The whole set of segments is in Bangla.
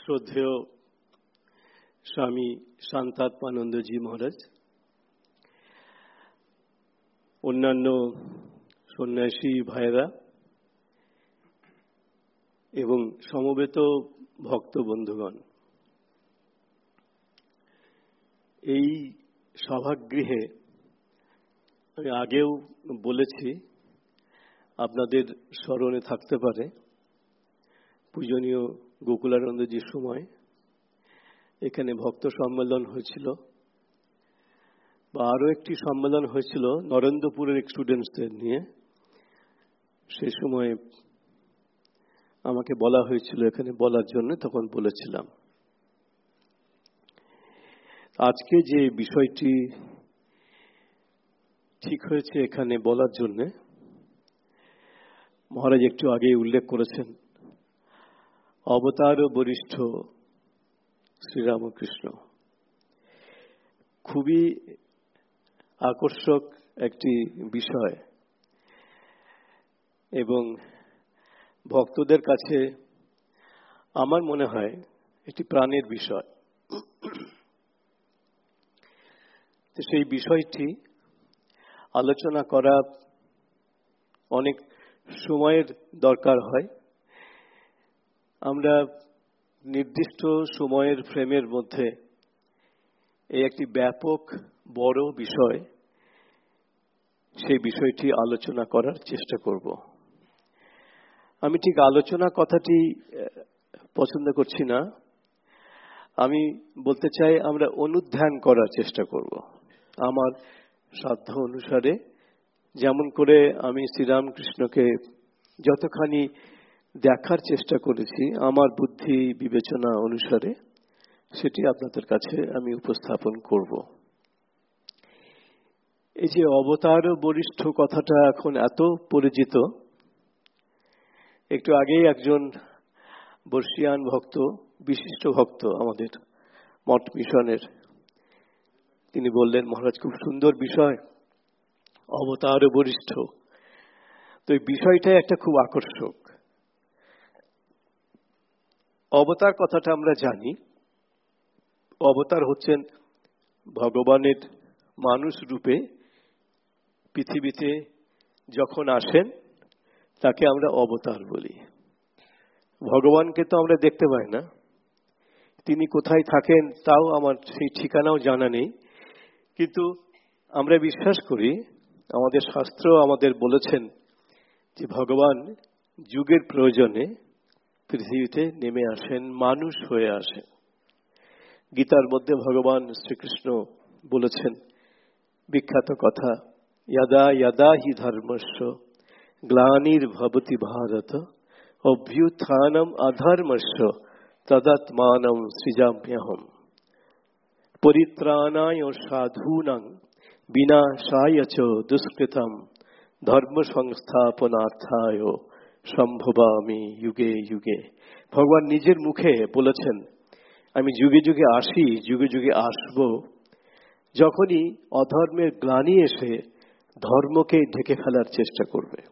শ্রদ্ধেয় স্বামী শান্তাত্মানন্দজি মহারাজ, অন্যান্য সন্ন্যাসী ভাইরা এবং সমবেত ভক্ত বন্ধুগণ, এই সভাগৃহে আমি আগেও বলেছি, আপনাদের স্মরণে থাকতে পারে। পূজনীয় গোকুলানন্দজির সময় এখানে ভক্ত সম্মেলন হয়েছিল বা আরও একটি সম্মেলন হয়েছিল নরেন্দ্রপুরের স্টুডেন্টসদের নিয়ে, সে সময় আমাকে বলা হয়েছিল এখানে বলার জন্য, তখন বলেছিলাম। আজকে যে বিষয়টি ঠিক হয়েছে এখানে বলার জন্যে, মহারাজ একটু আগে উল্লেখ করেছেন। অবতার ও বরিষ্ঠ শ্রীরামকৃষ্ণ। খুবই আকর্ষক একটি বিষয় এবং ভক্তদের কাছে আমার মনে হয় একটি প্রাণের বিষয়। তো সেই বিষয়টি আলোচনা করা অনেক সময়ের দরকার হয়। আমরা নির্দিষ্ট সময়ের ফ্রেমের মধ্যে এই একটি ব্যাপক, বড় বিষয়, সেই বিষয়টি আলোচনা করার চেষ্টা করব। আমি ঠিক আলোচনা কথাটি পছন্দ করছি না। আমি বলতে চাই, আমরা অনুধ্যান করার চেষ্টা করব। আমার সাধ্য অনুসারে, যেমন করে আমি শ্রীরামকৃষ্ণকে যতখানি দেখার চেষ্টা করেছি আমার বুদ্ধি বিবেচনা অনুসারে, সেটি আপনাদের কাছে আমি উপস্থাপন করব। এই যে অবতার বরিষ্ঠ কথাটা এখন এত পরিচিত, একটু আগেই একজন বর্ষিয়ান ভক্ত, বিশিষ্ট ভক্ত আমাদের মঠ মিশনের, তিনি বললেন, মহারাজ, খুব সুন্দর বিষয়, অবতার বরিষ্ঠ তো এই বিষয়টাই একটা খুব আকর্ষক। অবতার কথাটা আমরা জানি। অবতার হচ্ছেন ভগবানের মানুষ রূপে পৃথিবীতে যখন আসেন, তাকে আমরা অবতার বলি। ভগবানকে তো আমরা দেখতে পাই না। তিনি কোথায় থাকেন তাও আমার সেই ঠিকানাও জানা নেই। কিন্তু আমরা বিশ্বাস করি, আমাদের শাস্ত্র আমাদের বলেছেন যে ভগবান যুগের প্রয়োজনে পৃথিবীতে নেমে আসেন, মানুষ হয়ে আসেন। গীতার মধ্যে ভগবান শ্রীকৃষ্ণ বলেছেন, বিখ্যাত কথা, ইয়াদা ইয়াদা হি ধর্মস্ব গ্লানির ভবতি ভারত, অভ্যুত্থানম অধর্মস্ব তদাত্মানম সৃজাম্যহম। পরিত্রাণায় সাধুনাং, বিনাশায় চ দুষ্কৃতম ধর্ম সংস্থাপনার্থায় সম্ভবামি যুগে যুগে। ভগবান নিজের মুখে বলেছেন, আমি যুগে যুগে আসি, যুগে যুগে আসব। যখনই অধর্মের গ্লানি এসে ধর্মকে ঢেকে ফেলার চেষ্টা করবে।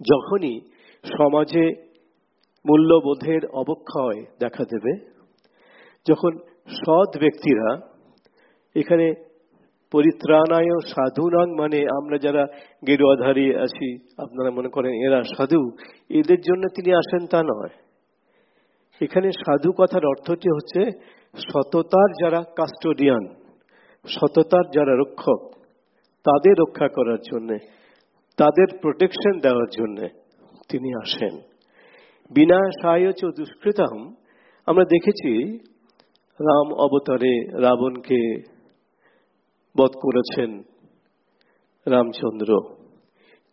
যখনই সমাজে মূল্যবোধের অবক্ষয় দেখা দেবে, যখন সৎ ব্যক্তিরা এখানে পরিত্রাণায় সাধুনাং মানে আমরা যারা গেরুয়াধারী আছি, আপনারা মনে করেন এরা সাধু, এদের জন্য তিনি আসেন তা নয়। এখানে সাধু কথার অর্থটি হচ্ছে সততার যারা কাস্টোডিয়ান, সততার যারা রক্ষক, তাদের রক্ষা করার জন্য, তাদের প্রোটেকশন দেওয়ার জন্য তিনি আসেন। বিনা সায়চ দুষ্কৃতাম আমরা দেখেছি রাম অবতারে রাবণকে বধ করেছেন রামচন্দ্র।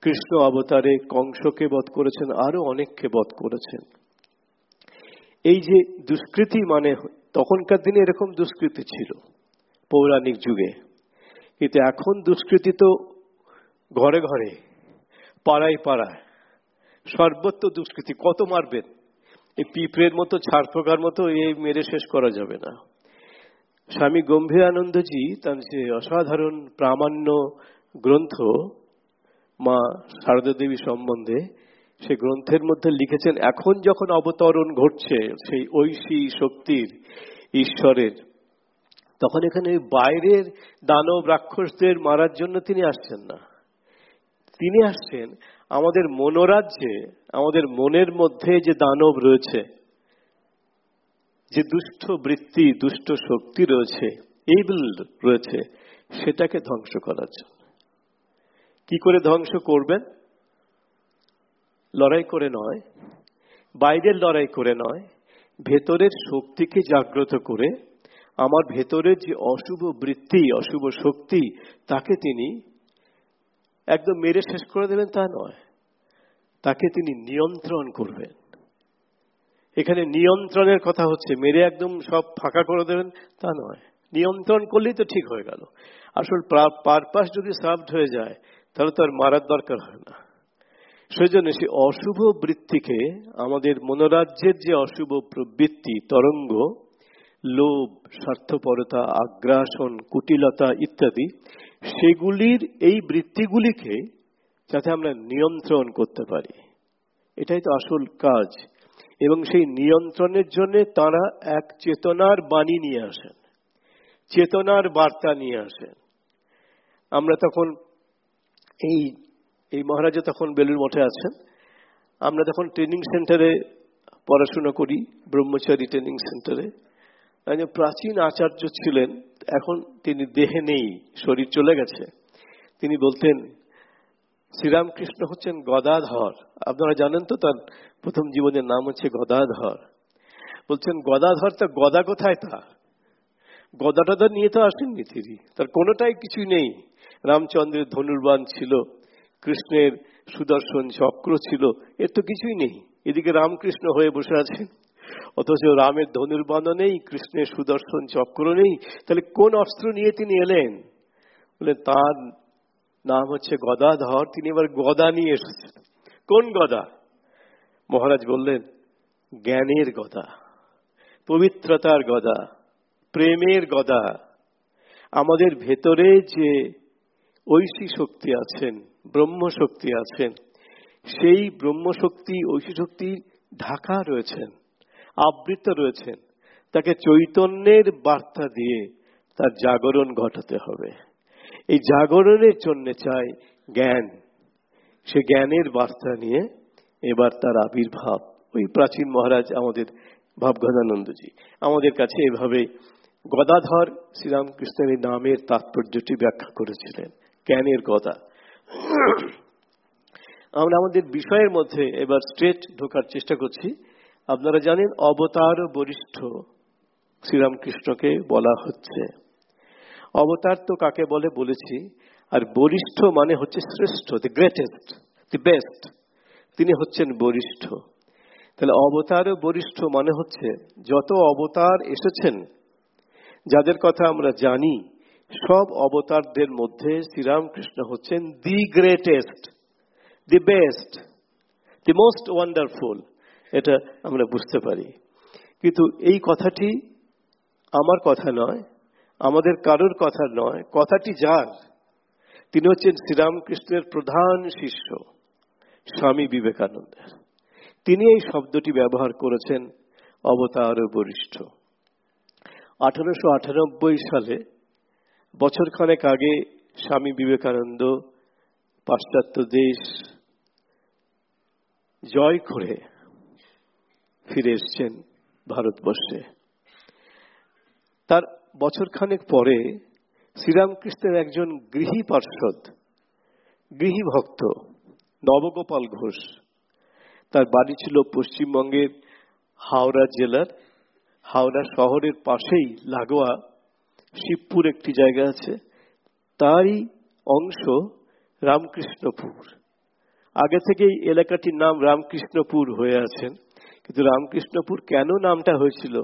কৃষ্ণ অবতারে কংসকে বধ করেছেন আরও অনেককে বধ করেছেন। এই যে দুষ্কৃতি মানে তখনকার দিনে এরকম দুষ্কৃতি ছিল পৌরাণিক যুগে। কিন্তু এখন দুষ্কৃতি তো ঘরে ঘরে, পাড়ায় পাড়ায়, সর্বত্র দুষ্কৃতি। কত মারবেন? এই পিঁপড়ের মতো, ছাড়ফোকার মতো, এই মেরে শেষ করা যাবে না। স্বামী গম্ভীরানন্দজি তার যে অসাধারণ প্রামাণ্য গ্রন্থ মা শারদা দেবী সম্বন্ধে, সে গ্রন্থের মধ্যে লিখেছেন, এখন যখন অবতরণ ঘটছে সেই ঐশী শক্তির ঈশ্বরের, তখন এখানে বাইরের দানব রাক্ষসদের মারার জন্য তিনি আসছেন না। তিনি আসছেন আমাদের মনোরাজ্যে, আমাদের মনের মধ্যে যে দানব রয়েছে যে দুষ্ট বৃত্তি, দুষ্ট শক্তি রয়েছে এইবিল রয়েছে, সেটাকে ধ্বংস করার জন্য। কি করে ধ্বংস করবেন? লড়াই করে নয়, বাইরের লড়াই করে নয়, ভেতরের শক্তিকে জাগ্রত করে আমার ভেতরের যে অশুভ বৃত্তি, অশুভ শক্তি, তাকে তিনি একদম মেরে শেষ করে দেবেন তা নয়, তাকে তিনি নিয়ন্ত্রণ করবেন। এখানে নিয়ন্ত্রণের কথা হচ্ছে, মেরে একদম সব ফাঁকা করে দেবেন, তা নয়। নিয়ন্ত্রণ করলেই তো ঠিক হয়ে গেল। আসল পারপাস যদি সার্ভড হয়ে যায়, তাহলে তো আর মারার দরকার হয় না। সেই জন্য সে অশুভ বৃত্তিকে, আমাদের মনোরাজ্যের যে অশুভ প্রবৃত্তি, তরঙ্গ, লোভ, স্বার্থপরতা, আগ্রাসন, কুটিলতা ইত্যাদি, সেগুলির এই বৃত্তিগুলিকে যাতে আমরা নিয়ন্ত্রণ করতে পারি। এটাই তো আসল কাজ। এবং সেই নিয়ন্ত্রণের জন্য তারা এক চেতনার বাণী নিয়ে আসেন। চেতনার বার্তা নিয়ে আসেন। আমরা তখন এই এই মহারাজা তখন বেলুর মঠে আছেন। আমরা তখন ট্রেনিং সেন্টারে পড়াশোনা করি, ব্রহ্মচারী ট্রেনিং সেন্টারে প্রাচীন আচার্য ছিলেন, এখন তিনি দেহে নেই, শরীর চলে গেছে। তিনি বলতেন শ্রীরামকৃষ্ণ হচ্ছেন গদাধর। আপনারা জানেন তো তার প্রথম জীবনের নাম হচ্ছে গদাধর। বলছেন, গদাধর তা গদা কোথায় তা? গদাটা তো নিয়ে তো আসেননি তিনি। তার কোনোটাই কিছুই নেই। রামচন্দ্রের ধনুর্বান ছিল, কৃষ্ণের সুদর্শন চক্র ছিল, এর তো কিছুই নেই। এদিকে রামকৃষ্ণ হয়ে বসে আছেন অথচ রামের ধনুর্বাণও নেই, কৃষ্ণের সুদর্শন চক্র নেই। তাহলে কোন অস্ত্র নিয়ে তিনি এলেন? বলে, তার নাম হচ্ছে গদাধর তিনি এবার গদা নিয়ে এসেছেন কোন গদা? মহারাজ বললেন, জ্ঞানের গদা, পবিত্রতার গদা, প্রেমের গদা। আমাদের ভেতরে যে ঐশী শক্তি আছেন ব্রহ্ম শক্তি আছেন, সেই ব্রহ্ম শক্তি ঐশী শক্তি ঢাকা রয়েছেন, আবৃত রয়েছেন। তাকে চৈতন্যের বার্তা দিয়ে তার জাগরণ ঘটাতে হবে। এই জাগরণের জন্য চাই জ্ঞান। সে জ্ঞানের বার্তা নিয়ে এবার তার আবির্ভাব। ওই প্রাচীন মহারাজ আমাদের ভাবগদানন্দজি, আমাদের কাছে এভাবে গদাধর শ্রীরামকৃষ্ণের নামের তাৎপর্যটি ব্যাখ্যা করেছিলেন। জ্ঞানের গদা। আমরা আমাদের বিষয়ের মধ্যে এবার স্ট্রেট ঢোকার চেষ্টা করছি। আপনারা জানেন অবতার বরিষ্ঠ শ্রীরামকৃষ্ণকে বলা হচ্ছে। অবতার তো কাকে বলে বলেছি, আর বরিষ্ঠ মানে হচ্ছে শ্রেষ্ঠ দি গ্রেটেস্ট দি বেস্ট তিনি হচ্ছেন বরিষ্ঠ। তাহলে অবতার বরিষ্ঠ মানে হচ্ছে যত অবতার এসেছেন, যাদের কথা আমরা জানি, সব অবতারদের মধ্যে শ্রীরামকৃষ্ণ হচ্ছেন the greatest the best the most wonderful এটা আমরা বুঝতে পারি। কিন্তু এই কথাটি আমার কথা নয় আমাদের কারোর কথা নয়, কথাটি যার? তিনি হচ্ছেন শ্রীরামকৃষ্ণের প্রধান শিষ্য, স্বামী বিবেকানন্দের। তিনি এই শব্দটি ব্যবহার করেছেন অবতার বরিষ্ঠ। আঠারোশো আটানব্বই সালে বছর খানেক আগে, স্বামী বিবেকানন্দ পাশ্চাত্য দেশ জয় করে ফিরে এসছেন ভারতবর্ষে। তার বছরখানেক পরে শ্রীরামকৃষ্ণের একজন গৃহী পার্ষদ, গৃহী ভক্ত নবগোপাল ঘোষ, তার বাড়ি ছিল পশ্চিমবঙ্গের হাওড়া জেলার, হাওড়া শহরের পাশেই লাগোয়া শিবপুর একটি জায়গা আছে। তারই অংশ রামকৃষ্ণপুর। আগে থেকেই এলাকাটির নাম রামকৃষ্ণপুর হয়ে আছেন। কিন্তু রামকৃষ্ণপুর কেন নামটা হয়েছিল,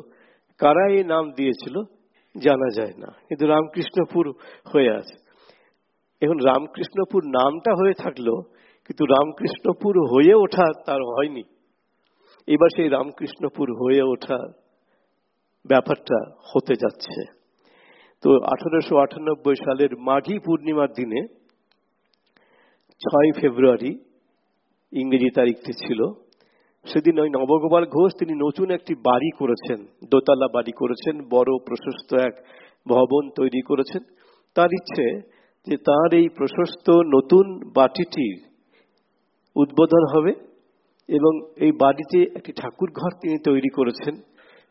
কারা এই নাম দিয়েছিল জানা যায় না। কিন্তু রামকৃষ্ণপুর হয়ে আছে। এখন রামকৃষ্ণপুর নামটা হয়ে থাকল, কিন্তু রামকৃষ্ণপুর হয়ে ওঠা তার হয়নি। এবার সেই রামকৃষ্ণপুর হয়ে ওঠা ব্যাপারটা হতে যাচ্ছে। তো আঠারোশো আটানব্বই সালের মাঘী পূর্ণিমার দিনে ছয় ফেব্রুয়ারি ইংরেজি তারিখটি ছিল সেদিন ওই নবগোপাল ঘোষ তিনি নতুন একটি বাড়ি করেছেন, দোতলা বাড়ি করেছেন, বড় প্রশস্ত এক ভবন তৈরি করেছেন। তার ইচ্ছে যে তার এই প্রশস্ত নতুন বাটিটির উদ্বোধন হবে এবং এই বাড়িতে একটি ঠাকুর ঘর তিনি তৈরি করেছেন।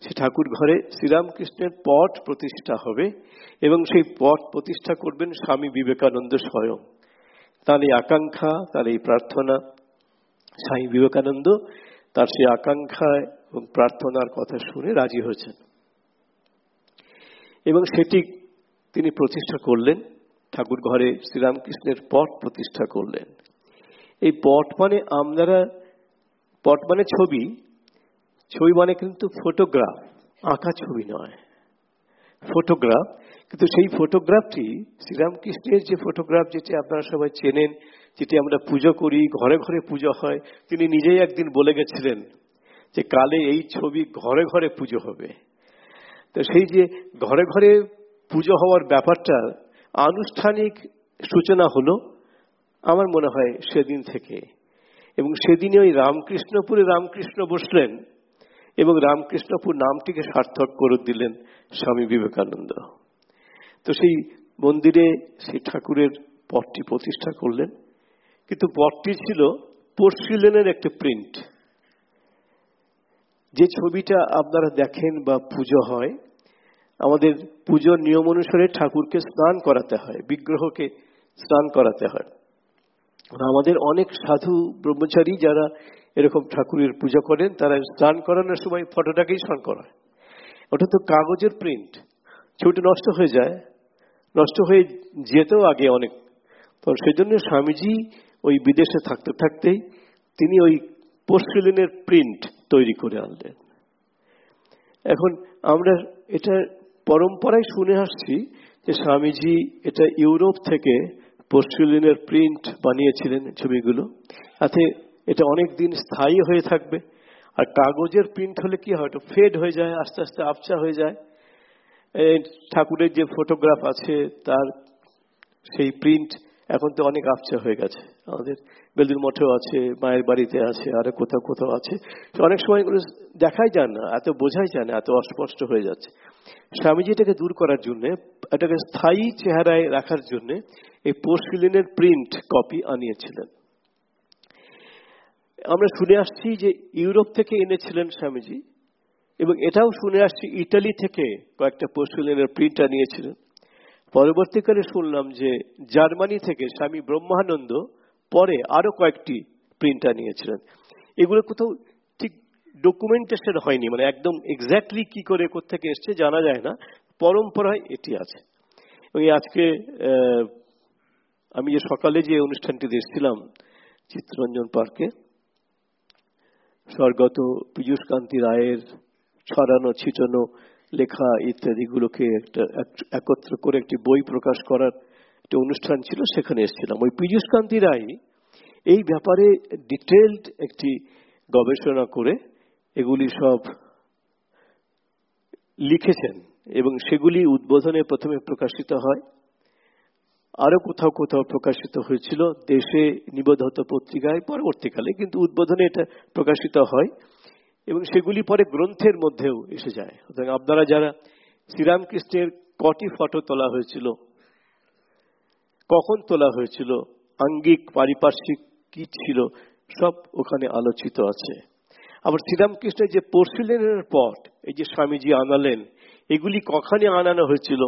সে ঠাকুর ঘরে শ্রীরামকৃষ্ণের পট প্রতিষ্ঠা হবে এবং সেই পট প্রতিষ্ঠা করবেন স্বামী বিবেকানন্দ স্বয়ং। তার এই আকাঙ্ক্ষা, তার এই প্রার্থনা, স্বামী বিবেকানন্দ তার সেই আকাঙ্ক্ষা এবং প্রার্থনার কথা শুনে রাজি হয়েছেন। এবং সেটি তিনি প্রতিষ্ঠা করলেন, ঠাকুর ঘরে শ্রীরামকৃষ্ণের পট প্রতিষ্ঠা করলেন। এই পট মানে আপনারা, পট মানে ছবি ছবি মানে কিন্তু ফটোগ্রাফ, আঁকা ছবি নয়। ফটোগ্রাফ, কিন্তু সেই ফটোগ্রাফটি শ্রীরামকৃষ্ণের যে ফটোগ্রাফ, যেটি আপনারা সবাই চেনেন যেটি আমরা পুজো করি, ঘরে ঘরে পুজো হয়, তিনি নিজেই একদিন বলে গেছিলেন যে কালে এই ছবি ঘরে ঘরে পুজো হবে। তো সেই যে ঘরে ঘরে পুজো হওয়ার ব্যাপারটা আনুষ্ঠানিক সূচনা হলো আমার মনে হয় সেদিন থেকে। এবং সেদিনে ওই রামকৃষ্ণপুরে রামকৃষ্ণ বসলেন এবং রামকৃষ্ণপুর নামটিকে সার্থক করে দিলেন স্বামী বিবেকানন্দ। তো সেই মন্দিরে সেই ঠাকুরের পথটি প্রতিষ্ঠা করলেন। কিন্তু পটটি ছিল পোর্সিলেনের একটা প্রিন্ট। যে ছবিটা আপনারা দেখেন বা পুজো হয়, আমাদের পুজোর নিয়ম অনুসারে ঠাকুরকে স্নান করাতে হয়, বিগ্রহকে স্নান করাতে হয়। আমাদের অনেক সাধু ব্রহ্মচারী যারা এরকম ঠাকুরের পূজা করেন, তারা স্নান করানোর সময় ফটোটাকেই স্নান করায় ওটা তো কাগজের প্রিন্ট। ছবিটা নষ্ট হয়ে যায়। নষ্ট হয়ে যেতেও আগে অনেক। তো সেই জন্য স্বামীজি ওই বিদেশে থাকতে থাকতেই তিনি ওই পোস্টলিনের প্রিন্ট তৈরি করে আনলেন। এখন আমরা এটা পরম্পরায় শুনে আসছি যে স্বামীজি এটা ইউরোপ থেকে পোস্টলিনের প্রিন্ট বানিয়েছিলেন ছবিগুলো। তাতে এটা অনেক দিন স্থায়ী হয়ে থাকবে। আর কাগজের প্রিন্ট হলে কি হয় ফেড হয়ে যায়, আস্তে আস্তে আবচা হয়ে যায়। ঠাকুরের যে ফটোগ্রাফ আছে, তার সেই প্রিন্ট এখন তো অনেক আবচা হয়ে গেছে। আমাদের বেলদুর মঠেও আছে, মায়ের বাড়িতে আছে, আরও কোথাও কোথাও আছে। অনেক সময় এগুলো দেখাই যায় না, এত বোঝাই যায় না, এত অস্পষ্ট হয়ে যাচ্ছে। স্বামীজি এটাকে দূর করার জন্য, এটাকে স্থায়ী চেহারায় রাখার জন্য এই পোস্টলিনের প্রিন্ট কপি আনিয়েছিলেন। আমরা শুনে আসছি যে ইউরোপ থেকে এনেছিলেন স্বামীজি, এবং এটাও শুনে আসছি ইটালি থেকে কয়েকটা পোস্টলিনের প্রিন্ট আনিয়েছিলেন। পরবর্তীকালে শুনলাম যে জার্মানি থেকে স্বামী ব্রহ্মানন্দ পরে আরও কয়েকটি প্রিন্টার নিয়েছিলেন। এগুলো কোথাও ঠিক ডকুমেন্টেশন হয়নি মানে একদম এক্স্যাক্টলি কি করে থেকে এসছে জানা যায় না, পরম্পরায় এটি আছে। এবং আজকে আমি যে সকালে যে অনুষ্ঠানটি দেখছিলাম চিত্তরঞ্জন পার্কে, স্বর্গত পীযুষ কান্তি রায়ের ছড়ানো ছিটানো লেখা ইত্যাদিগুলোকে একটা একত্র করে একটি বই প্রকাশ করার একটা অনুষ্ঠান ছিল, সেখানে এসেছিলাম। ওই পীযুষ কান্তি রায় এই ব্যাপারে ডিটেলড একটি গবেষণা করে এগুলি সব লিখেছেন এবং সেগুলি উদ্বোধনে প্রথমে প্রকাশিত হয়। আরও কোথাও কোথাও প্রকাশিত হয়েছিল, দেশে নিবোধত পত্রিকায় পরবর্তীকালে, কিন্তু উদ্বোধনে এটা প্রকাশিত হয়। এবং সেগুলি পরে গ্রন্থের মধ্যেও এসে যায়। আপনারা যারা শ্রীরামকৃষ্ণের কটি ফটো তোলা হয়েছিল, কখন তোলা হয়েছিল, আঙ্গিক, পারিপার্শ্বিক কি ছিল, সব ওখানে আলোচিত আছে। আবার শ্রীরামকৃষ্ণের যে পোর্সিলেনের পট, এই যে স্বামীজি আনালেন, এগুলি কখানে আনানো হয়েছিল?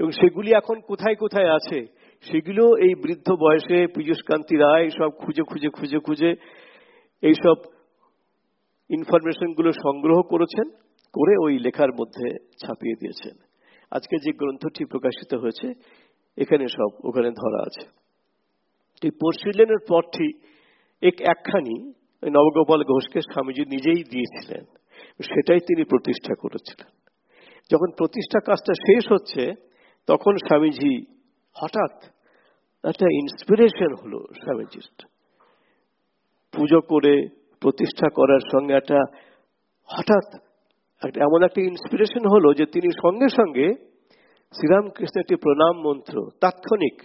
এবং সেগুলি এখন কোথায় কোথায় আছে? সেগুলো এই বৃদ্ধ বয়সে পীযুষকান্তি রায় সব খুঁজে খুঁজে খুঁজে খুঁজে এইসব ইনফরমেশনগুলো সংগ্রহ করেছেন, করে ওই লেখার মধ্যে ছাপিয়ে দিয়েছেন। আজকে যে গ্রন্থটি প্রকাশিত হয়েছে, এখানে সব ওখানে ধরা আছে। এই পরশিলেনের পরটি এক একখানি নবগোপাল ঘোষকে স্বামীজি নিজেই দিয়েছিলেন। সেটাই তিনি প্রতিষ্ঠা করেছিলেন। যখন প্রতিষ্ঠা কাজটা শেষ হচ্ছে, তখন স্বামীজি হঠাৎ একটা ইন্সপিরেশন হলো স্বামীজির। পুজো করে প্রতিষ্ঠা করার সঙ্গে একটা হঠাৎ এমন একটা ইন্সপিরেশন হলো যে তিনি সঙ্গে সঙ্গে শ্রীরামকৃষ্ণ একটি প্রণাম মন্ত্র তাৎক্ষণিক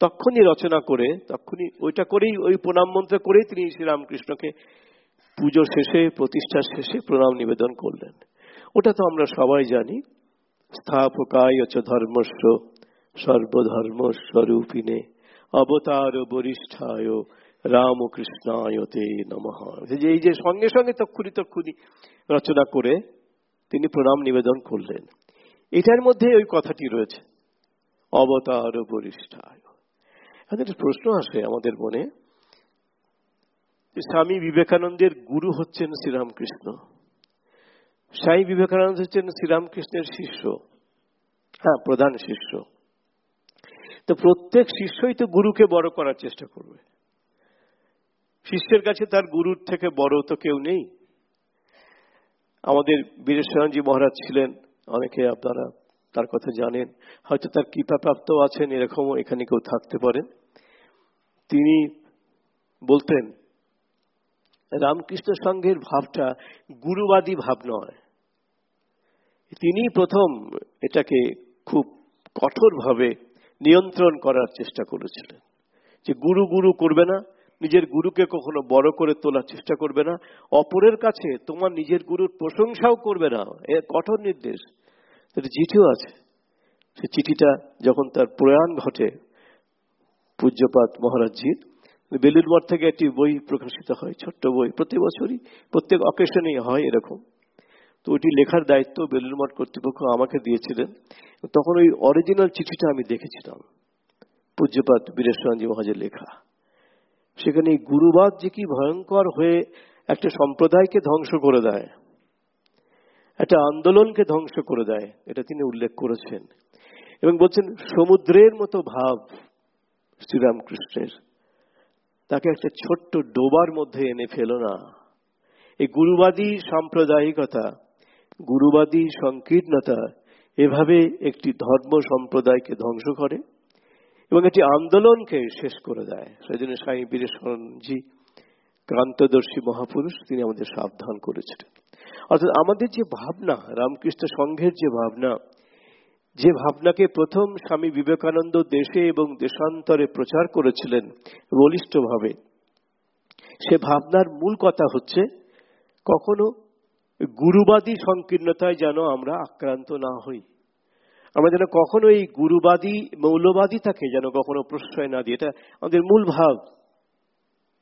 তখনই রচনা করে তখনই ওইটা করেই, ওই প্রণাম মন্ত্র করেই তিনি শ্রীরামকৃষ্ণকে পুজো শেষে প্রতিষ্ঠার শেষে প্রণাম নিবেদন করলেন। ওটা তো আমরা সবাই জানি। স্থাপকায় চ ধর্মস্ব সর্বধর্ম স্বরূপিনে অবতার বরিষ্ঠায় রামকৃষ্ণায় তে নমঃ। যে এই যে, সঙ্গে সঙ্গে তক্ষুনি তক্ষুনি রচনা করে তিনি প্রণাম নিবেদন করলেন। এটার মধ্যে ওই কথাটি রয়েছে, অবতার বরিষ্ঠায়। প্রশ্ন আসে আমাদের মনে স্বামী বিবেকানন্দের গুরু হচ্ছেন শ্রীরামকৃষ্ণ। স্বামী বিবেকানন্দ হচ্ছেন শ্রীরামকৃষ্ণের শিষ্য হ্যাঁ প্রধান শিষ্য। তো প্রত্যেক শিষ্যই তো গুরুকে বড় করার চেষ্টা করবে। শিষ্যের কাছে তার গুরুর থেকে বড় তো কেউ নেই। আমাদের বীরেশ্বরজি মহারাজ ছিলেন, অনেকে আপনারা তার কথা জানেন, হয়তো তার কৃপাপ্রাপ্ত আছেন, এরকমও এখানে কেউ থাকতে পারেন তিনি বলতেন, রামকৃষ্ণ সংঘের ভাবটা গুরুবাদী ভাব নয়। তিনি প্রথম এটাকে খুব কঠোরভাবে নিয়ন্ত্রণ করার চেষ্টা করেছিলেন। যে গুরু গুরু করবে না নিজের গুরুকে কখনো বড় করে তোলার চেষ্টা করবে না। অপরের কাছে তোমার নিজের গুরুর প্রশংসাও করবে না। এ কঠোর নির্দেশ। চিঠিও আছে। সে চিঠিটা যখন তার প্রয়াণ ঘটে, পূজ্যপাত মহারাজজির বেলুর মঠ থেকে একটি বই প্রকাশিত হয়, ছোট্ট বই। প্রতি বছরই, প্রত্যেক অকেশনেই হয় এরকম। তো ওইটি লেখার দায়িত্ব বেলুর মঠ কর্তৃপক্ষ আমাকে দিয়েছিলেন। তখন ওই অরিজিনাল চিঠিটা আমি দেখেছিলাম। পূজ্যপাত বীরেশ্বরজি মহাজের লেখা। সেখানে গুরুবাদ যে কি ভয়ঙ্কর হয়ে একটা সম্প্রদায়কে ধ্বংস করে দেয়, একটা আন্দোলনকে ধ্বংস করে দেয়, এটা তিনি উল্লেখ করেছেন। এবং বলছেন, সমুদ্রের মতো ভাব শ্রীরামকৃষ্ণের, তাকে একটা ছোট্ট ডোবার মধ্যে এনে ফেল না। এই গুরুবাদী সাম্প্রদায়িকতা, গুরুবাদী সংকীর্ণতা, এভাবে একটি ধর্ম সম্প্রদায়কে ধ্বংস করে। এবং এটি আন্দোলনকে শেষ করে দেয়। সেই জন্য স্বামী বীরেশ্বরণজি ক্রান্তদর্শী মহাপুরুষ, তিনি আমাদের সাবধান করেছিলেন। অর্থাৎ আমাদের যে ভাবনা, রামকৃষ্ণ সংঘের যে ভাবনা, যে ভাবনাকে প্রথম স্বামী বিবেকানন্দ দেশে এবং দেশান্তরে প্রচার করেছিলেন বলিষ্ঠভাবে, সে ভাবনার মূল কথা হচ্ছে, কখনো গুরুবাদী সংকীর্ণতায় যেন আমরা আক্রান্ত না হই। আমরা যেন কখনো এই গুরুবাদী মৌলবাদিতাকে যেন কখনো প্রশ্রয় না দিই। এটা আমাদের মূল ভাব।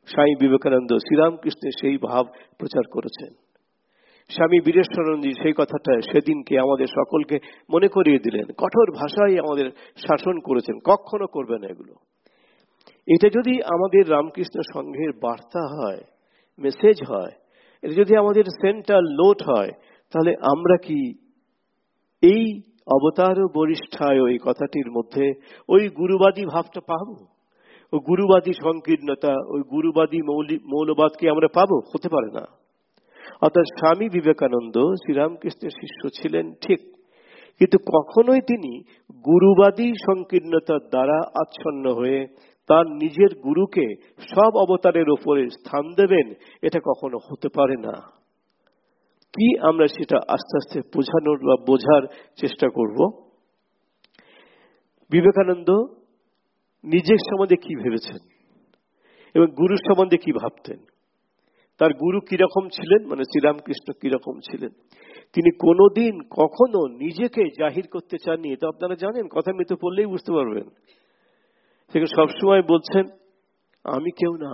স্বামী বিবেকানন্দ শ্রীরামকৃষ্ণের সেই ভাব প্রচার করেছেন। স্বামী বীরেশ্বরণজি সেই কথাটা সেদিনকে আমাদের সকলকে মনে করিয়ে দিলেন। কঠোর ভাষায় আমাদের শাসন করেছেন। কখনো করবে না এগুলো। এটা যদি আমাদের রামকৃষ্ণ সংঘের বার্তা হয় মেসেজ হয়, এটা যদি আমাদের সেন্ট্রাল নোট হয়, তাহলে আমরা কি এই অবতার ও বরিষ্ঠায় ওই কথাটির মধ্যে, ওই গুরুবাদী ভাবটা পাবো? ওই গুরুবাদী সংকীর্ণতা, ওই গুরুবাদী মৌলবাদকে আমরা পাবো? হতে পারে না। অর্থাৎ স্বামী বিবেকানন্দ শ্রীরামকৃষ্ণের শিষ্য ছিলেন ঠিক, কিন্তু কখনোই তিনি গুরুবাদী সংকীর্ণতার দ্বারা আচ্ছন্ন হয়ে তার নিজের গুরুকে সব অবতারের ওপরে স্থান দেবেন, এটা কখনো হতে পারে না। কি আমরা সেটা আস্তে আস্তে বোঝানোর বা বোঝার চেষ্টা করব? বিবেকানন্দ নিজের সম্বন্ধে কি ভেবেছেন? এবং গুরুর সম্বন্ধে কি ভাবতেন? তার গুরু কীরকম ছিলেন? মানে শ্রীরামকৃষ্ণ কীরকম ছিলেন? তিনি কোনোদিন কখনো নিজেকে জাহির করতে চাননি। এটা আপনারা জানেন, কথা মৃত পড়লেই বুঝতে পারবেন। সেখানে সবসময় বলছেন, আমি কেউ না।